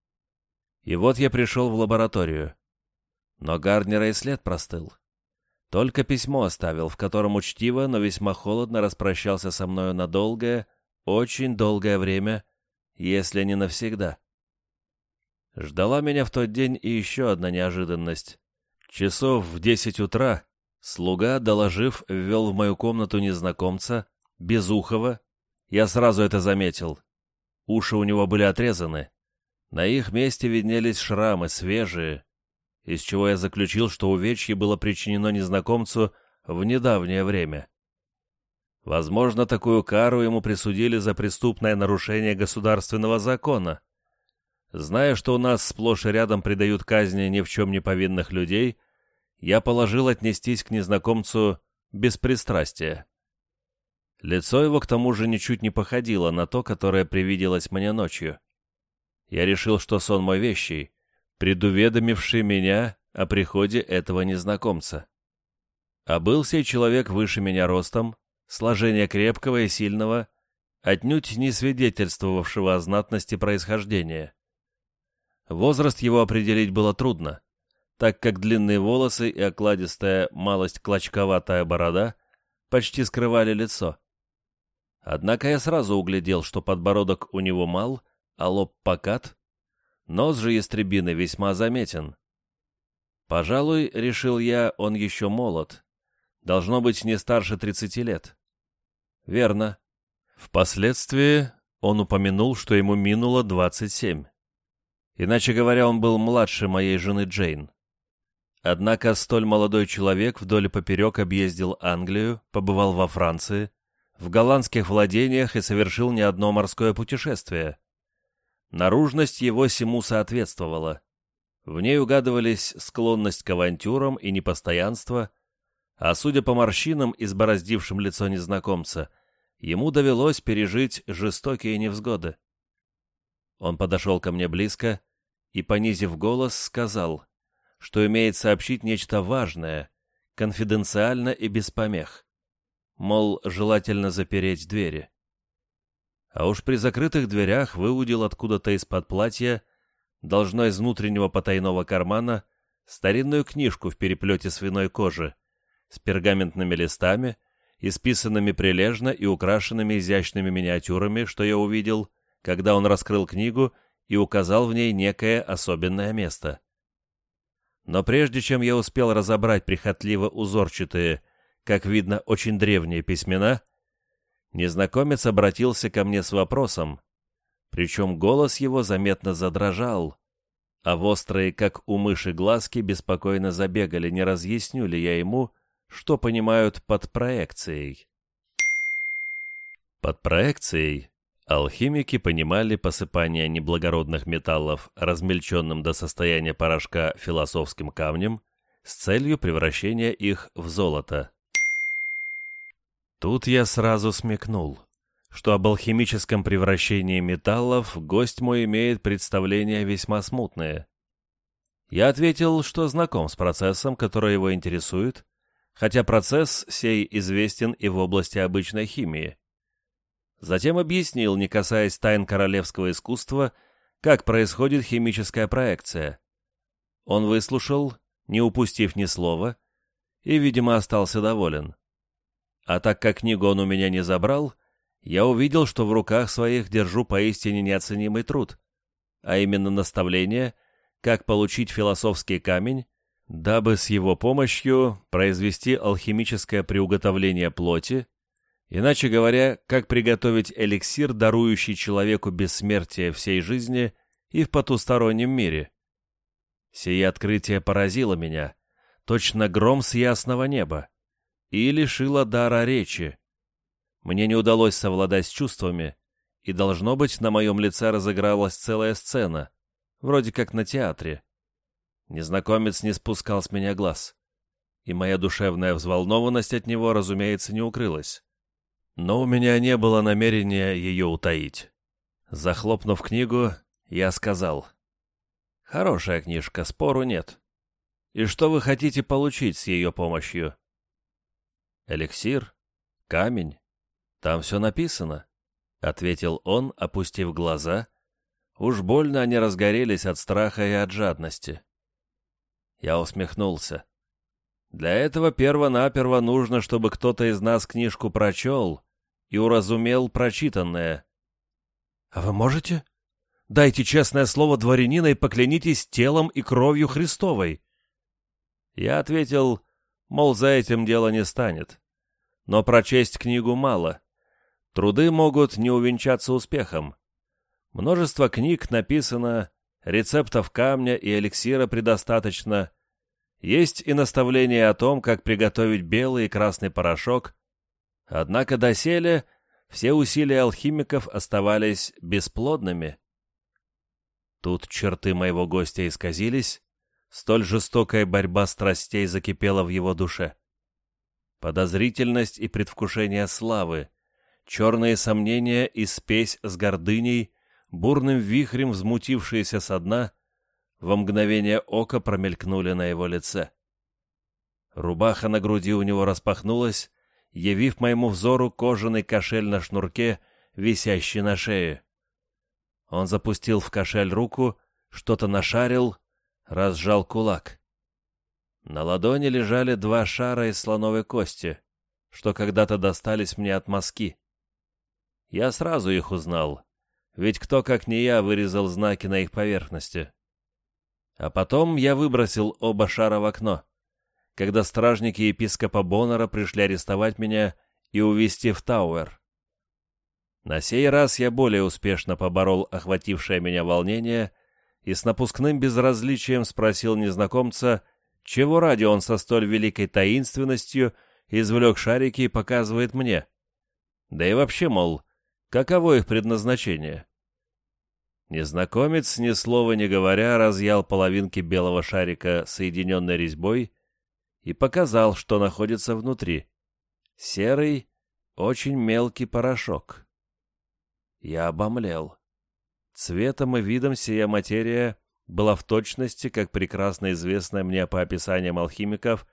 И вот я пришел в лабораторию. Но Гарднера и след простыл. Только письмо оставил, в котором учтиво, но весьма холодно распрощался со мною на долгое, очень долгое время, если не навсегда. Ждала меня в тот день и еще одна неожиданность. Часов в десять утра слуга, доложив, ввел в мою комнату незнакомца, Безухова. Я сразу это заметил. Уши у него были отрезаны. На их месте виднелись шрамы, свежие, из чего я заключил, что увечье было причинено незнакомцу в недавнее время. Возможно, такую кару ему присудили за преступное нарушение государственного закона. Зная, что у нас сплошь и рядом предают казни ни в чем не повинных людей, я положил отнестись к незнакомцу без пристрастия. Лицо его к тому же ничуть не походило на то, которое привиделось мне ночью. Я решил, что сон мой вещий, предуведомивший меня о приходе этого незнакомца. А был сей человек выше меня ростом, сложения крепкого и сильного, отнюдь не свидетельствовавшего о знатности происхождения. Возраст его определить было трудно, так как длинные волосы и окладистая, малость клочковатая борода почти скрывали лицо. Однако я сразу углядел, что подбородок у него мал, а лоб покат, Нос же ястребины весьма заметен. Пожалуй, решил я, он еще молод. Должно быть не старше тридцати лет. Верно. Впоследствии он упомянул, что ему минуло двадцать семь. Иначе говоря, он был младше моей жены Джейн. Однако столь молодой человек вдоль и поперек объездил Англию, побывал во Франции, в голландских владениях и совершил не одно морское путешествие. Наружность его всему соответствовала. В ней угадывались склонность к авантюрам и непостоянство, а судя по морщинам, избороздившим лицо незнакомца, ему довелось пережить жестокие невзгоды. Он подошел ко мне близко и, понизив голос, сказал, что имеет сообщить нечто важное, конфиденциально и без помех. Мол, желательно запереть двери. А уж при закрытых дверях выудил откуда-то из-под платья, должно из внутреннего потайного кармана, старинную книжку в переплете свиной кожи с пергаментными листами, исписанными прилежно и украшенными изящными миниатюрами, что я увидел, когда он раскрыл книгу и указал в ней некое особенное место. Но прежде чем я успел разобрать прихотливо узорчатые, как видно, очень древние письмена, незнакомец обратился ко мне с вопросом, причем голос его заметно задрожал, а в острые, как у мыши, глазки беспокойно забегали, не разъясню ли я ему, что понимают под проекцией. Под проекцией Алхимики понимали посыпание неблагородных металлов размельченным до состояния порошка философским камнем с целью превращения их в золото. Тут я сразу смекнул, что об алхимическом превращении металлов гость мой имеет представление весьма смутное. Я ответил, что знаком с процессом, который его интересует, хотя процесс сей известен и в области обычной химии. Затем объяснил, не касаясь тайн королевского искусства, как происходит химическая проекция. Он выслушал, не упустив ни слова, и, видимо, остался доволен. А так как книгу он у меня не забрал, я увидел, что в руках своих держу поистине неоценимый труд, а именно наставление, как получить философский камень, дабы с его помощью произвести алхимическое приуготовление плоти Иначе говоря, как приготовить эликсир, дарующий человеку бессмертие всей жизни и в потустороннем мире. Сие открытие поразило меня, точно гром с ясного неба, и лишило дара речи. Мне не удалось совладать с чувствами, и, должно быть, на моем лице разыгралась целая сцена, вроде как на театре. Незнакомец не спускал с меня глаз, и моя душевная взволнованность от него, разумеется, не укрылась но у меня не было намерения ее утаить. Захлопнув книгу, я сказал. «Хорошая книжка, спору нет. И что вы хотите получить с ее помощью?» «Эликсир? Камень? Там все написано», — ответил он, опустив глаза. Уж больно они разгорелись от страха и от жадности. Я усмехнулся. Для этого перво-наперво нужно, чтобы кто-то из нас книжку прочел и уразумел прочитанное. — А вы можете? Дайте честное слово дворянина и поклянитесь телом и кровью Христовой. Я ответил, мол, за этим дело не станет. Но прочесть книгу мало. Труды могут не увенчаться успехом. Множество книг написано, рецептов камня и эликсира предостаточно — есть и наставление о том, как приготовить белый и красный порошок, однако доселе все усилия алхимиков оставались бесплодными. Тут черты моего гостя исказились, столь жестокая борьба страстей закипела в его душе. Подозрительность и предвкушение славы, черные сомнения и спесь с гордыней, бурным вихрем взмутившиеся со дна — во мгновение ока промелькнули на его лице. Рубаха на груди у него распахнулась, явив моему взору кожаный кошель на шнурке, висящий на шее. Он запустил в кошель руку, что-то нашарил, разжал кулак. На ладони лежали два шара из слоновой кости, что когда-то достались мне от мазки. Я сразу их узнал, ведь кто, как не я, вырезал знаки на их поверхности. А потом я выбросил оба шара в окно, когда стражники епископа Боннера пришли арестовать меня и увезти в Тауэр. На сей раз я более успешно поборол охватившее меня волнение и с напускным безразличием спросил незнакомца, чего ради он со столь великой таинственностью извлек шарики и показывает мне. Да и вообще, мол, каково их предназначение? Незнакомец, ни слова не говоря, разъял половинки белого шарика соединенной резьбой и показал, что находится внутри. Серый, очень мелкий порошок. Я обомлел. Цветом и видом сия материя была в точности, как прекрасно известная мне по описаниям алхимиков,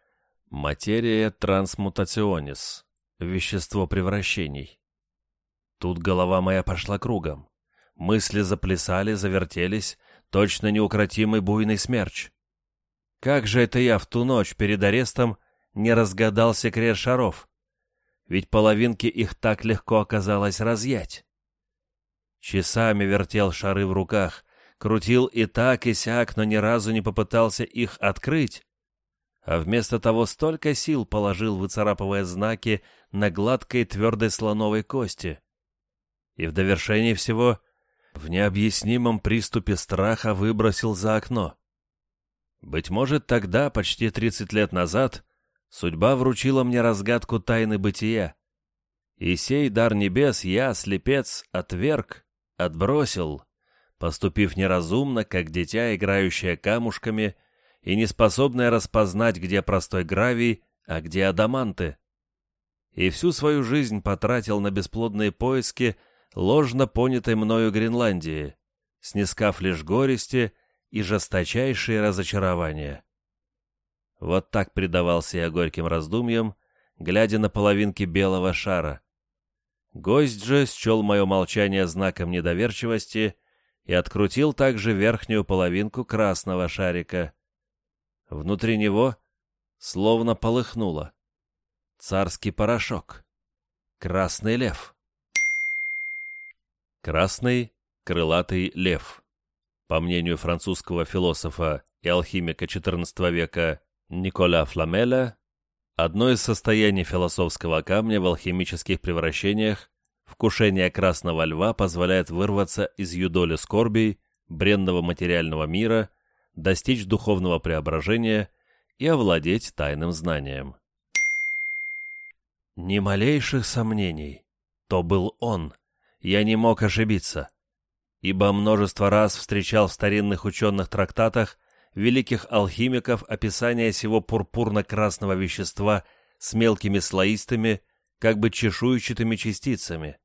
материя трансмутационис, вещество превращений. Тут голова моя пошла кругом. Мысли заплясали, завертелись, точно неукротимый буйный смерч. Как же это я в ту ночь перед арестом не разгадал секрет шаров? Ведь половинки их так легко оказалось разъять. Часами вертел шары в руках, крутил и так, и сяк, но ни разу не попытался их открыть, а вместо того столько сил положил, выцарапывая знаки на гладкой твердой слоновой кости. И в довершении всего в необъяснимом приступе страха выбросил за окно. Быть может, тогда, почти тридцать лет назад, судьба вручила мне разгадку тайны бытия. И сей дар небес я, слепец, отверг, отбросил, поступив неразумно, как дитя, играющее камушками и неспособное распознать, где простой гравий, а где адаманты. И всю свою жизнь потратил на бесплодные поиски ложно понятой мною Гренландии, снискав лишь горести и жесточайшие разочарования. Вот так предавался я горьким раздумьям, глядя на половинки белого шара. Гость же счел мое молчание знаком недоверчивости и открутил также верхнюю половинку красного шарика. Внутри него словно полыхнуло. Царский порошок. Красный лев. Красный крылатый лев. По мнению французского философа и алхимика XIV века Николя Фламеля, одно из состояний философского камня в алхимических превращениях, вкушение красного льва позволяет вырваться из юдоли скорбей, бренного материального мира, достичь духовного преображения и овладеть тайным знанием. Ни малейших сомнений. То был он я не мог ошибиться, ибо множество раз встречал в старинных ученых трактатах великих алхимиков описание сего пурпурно-красного вещества с мелкими слоистыми, как бы чешуйчатыми частицами.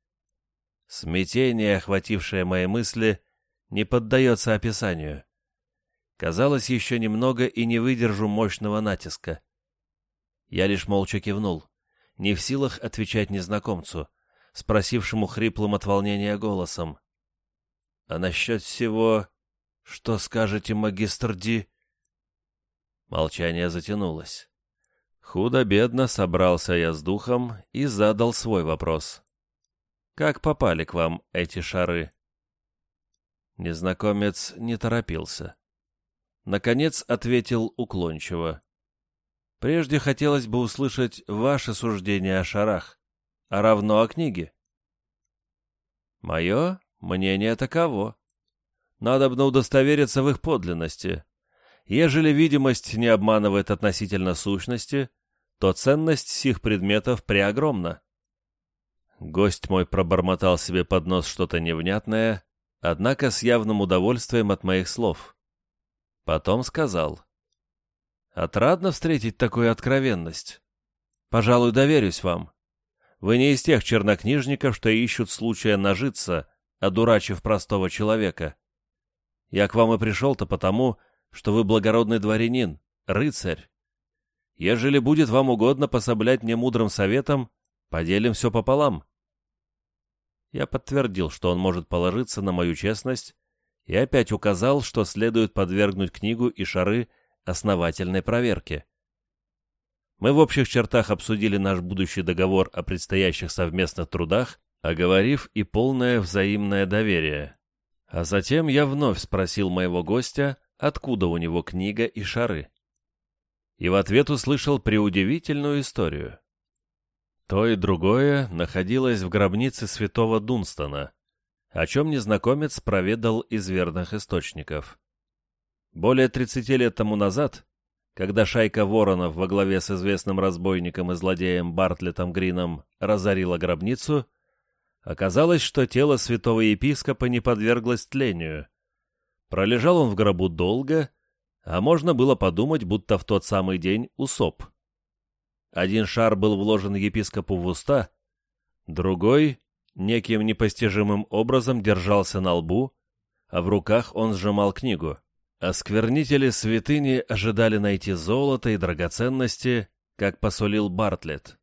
Смятение, охватившее мои мысли, не поддается описанию. Казалось, еще немного и не выдержу мощного натиска. Я лишь молча кивнул, не в силах отвечать незнакомцу спросившему хриплым от волнения голосом. «А насчет всего, что скажете, магистр Ди?» Молчание затянулось. Худо-бедно собрался я с духом и задал свой вопрос. «Как попали к вам эти шары?» Незнакомец не торопился. Наконец ответил уклончиво. «Прежде хотелось бы услышать ваше суждение о шарах а равно о книге. Мое мнение таково. Надобно удостовериться в их подлинности. Ежели видимость не обманывает относительно сущности, то ценность сих предметов преогромна. Гость мой пробормотал себе под нос что-то невнятное, однако с явным удовольствием от моих слов. Потом сказал. «Отрадно встретить такую откровенность. Пожалуй, доверюсь вам. Вы не из тех чернокнижников, что ищут случая нажиться, одурачив простого человека. Я к вам и пришел-то потому, что вы благородный дворянин, рыцарь. Ежели будет вам угодно пособлять мне мудрым советом, поделим все пополам. Я подтвердил, что он может положиться на мою честность, и опять указал, что следует подвергнуть книгу и шары основательной проверке. Мы в общих чертах обсудили наш будущий договор о предстоящих совместных трудах, оговорив и полное взаимное доверие. А затем я вновь спросил моего гостя, откуда у него книга и шары. И в ответ услышал преудивительную историю. То и другое находилось в гробнице святого Дунстона, о чем незнакомец проведал из верных источников. Более 30 лет тому назад когда шайка воронов во главе с известным разбойником и злодеем Бартлетом Грином разорила гробницу, Оказалось, что тело святого епископа не подверглось тлению. Пролежал он в гробу долго, а можно было подумать, будто в тот самый день усоп. Один шар был вложен епископу в уста, другой неким непостижимым образом держался на лбу, а в руках он сжимал книгу. Осквернители святыни ожидали найти золото и драгоценности, как посулил Бартлетт.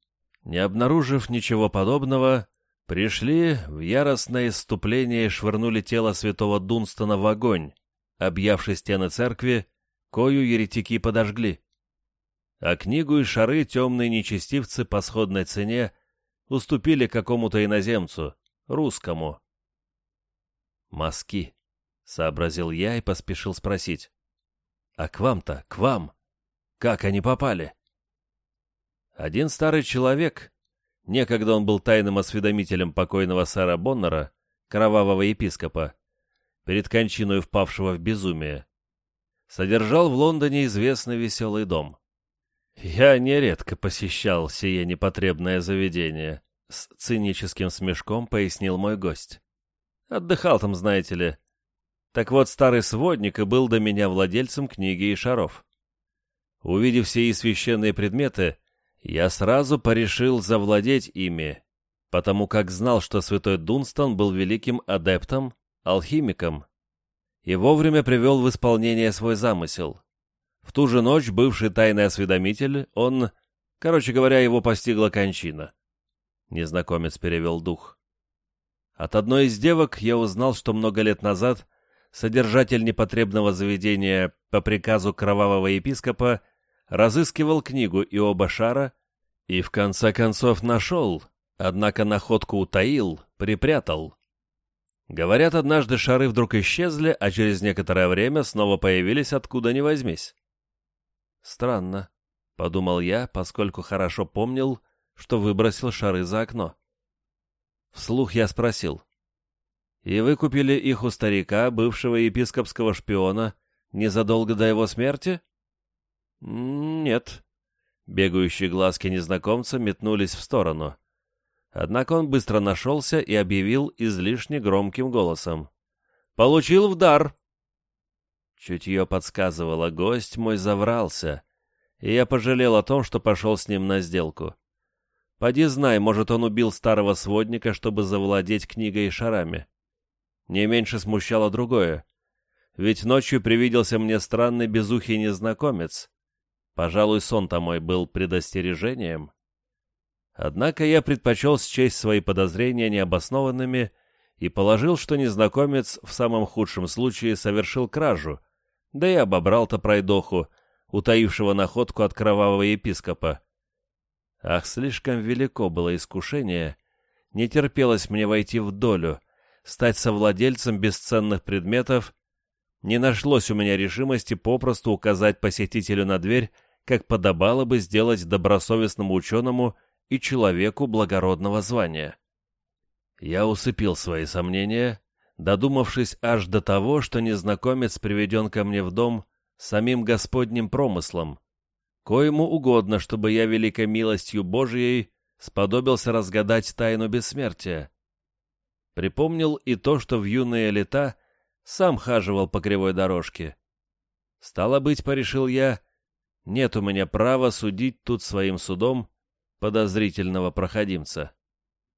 Не обнаружив ничего подобного, пришли в яростное иступление и швырнули тело святого Дунстона в огонь, объявши стены церкви, кою еретики подожгли. А книгу и шары темные нечестивцы по сходной цене уступили какому-то иноземцу, русскому. «Мазки», — сообразил я и поспешил спросить. «А к вам-то, к вам? Как они попали?» Один старый человек, некогда он был тайным осведомителем покойного сэра Боннера, кровавого епископа, перед кончиной впавшего в безумие, содержал в Лондоне известный веселый дом. Я нередко посещал сие непотребное заведение, с циническим смешком пояснил мой гость. Отдыхал там, знаете ли, так вот, старый сводник и был до меня владельцем книги и шаров. Увидев сии священные предметы, я сразу порешил завладеть ими, потому как знал, что святой Дунстон был великим адептом, алхимиком, и вовремя привел в исполнение свой замысел. В ту же ночь бывший тайный осведомитель, он, короче говоря, его постигла кончина. Незнакомец перевел дух. От одной из девок я узнал, что много лет назад содержатель непотребного заведения по приказу кровавого епископа разыскивал книгу Иоба Шара и в конце концов нашел, однако находку утаил, припрятал. Говорят, однажды шары вдруг исчезли, а через некоторое время снова появились откуда ни возьмись. Странно, — подумал я, поскольку хорошо помнил, что выбросил шары за окно. Вслух я спросил. И вы купили их у старика, бывшего епископского шпиона, незадолго до его смерти? Нет. Бегающие глазки незнакомца метнулись в сторону. Однако он быстро нашелся и объявил излишне громким голосом. «Получил в дар!» Чутье подсказывало, гость мой заврался, и я пожалел о том, что пошел с ним на сделку. Поди знай, может, он убил старого сводника, чтобы завладеть книгой и шарами. Не меньше смущало другое. Ведь ночью привиделся мне странный безухий незнакомец. Пожалуй, сон-то мой был предостережением. Однако я предпочел счесть свои подозрения необоснованными и положил, что незнакомец в самом худшем случае совершил кражу, да и обобрал-то пройдоху, утаившего находку от кровавого епископа. Ах, слишком велико было искушение, не терпелось мне войти в долю — стать совладельцем бесценных предметов, не нашлось у меня решимости попросту указать посетителю на дверь, как подобало бы сделать добросовестному ученому и человеку благородного звания. Я усыпил свои сомнения, додумавшись аж до того, что незнакомец приведен ко мне в дом самим Господним промыслом, коему угодно, чтобы я великой милостью Божией сподобился разгадать тайну бессмертия. Припомнил и то, что в юные лета сам хаживал по кривой дорожке. Стало быть, порешил я, нет у меня права судить тут своим судом подозрительного проходимца.